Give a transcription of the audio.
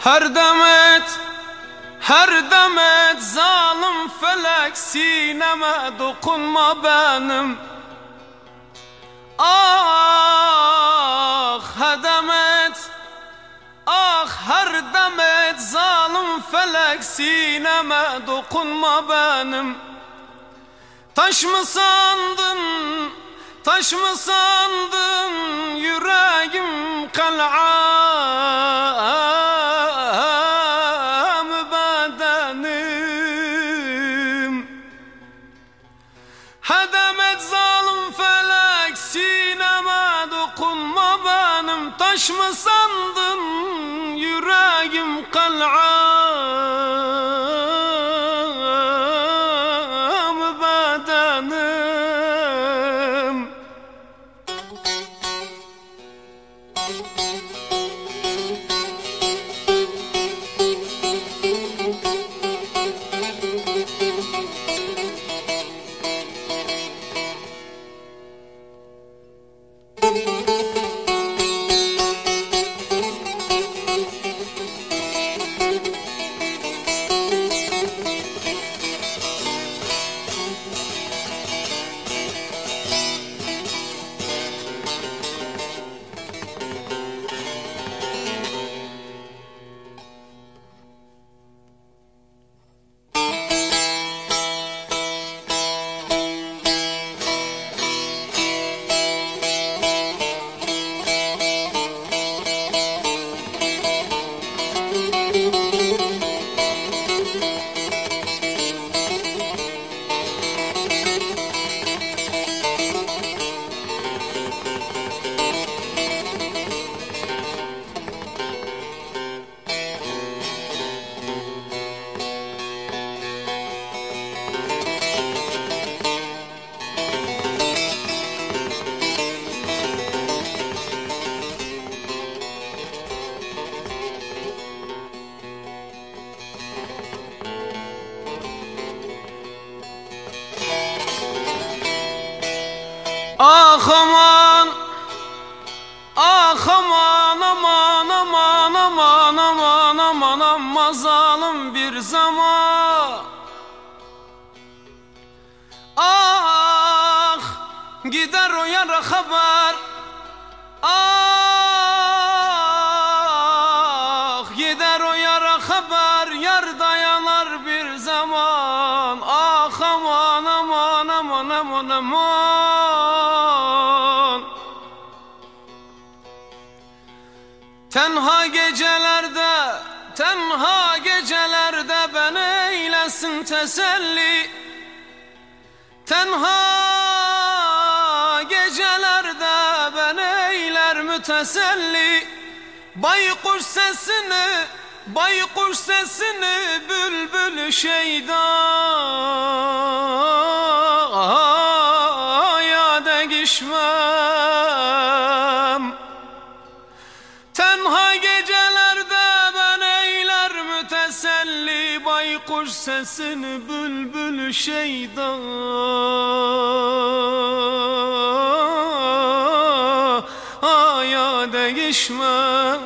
Her demet her demet zalim felek sineme dokunma benim. Ah demet Ah her demet zalim felek sineme dokunma benim. Taş mı sandın Taş mı sandın yüreğim kal'am Taş mı sandın? Yüreğim kal'am Ah aman Ah aman aman aman aman aman aman aman zalim bir zaman Ah gider o yara haber Ah gider o yara haber Yar dayanar bir zaman Ah aman aman aman aman aman Tenha gecelerde Tenha gecelerde ben eylesin teselli. Tenha gecelerde ben eyler müteselli. Baykuş sesini Baykuş sesini bülbül şeyda Baykuş sesini bülbül şeyda. Ya degişmem